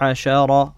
حشر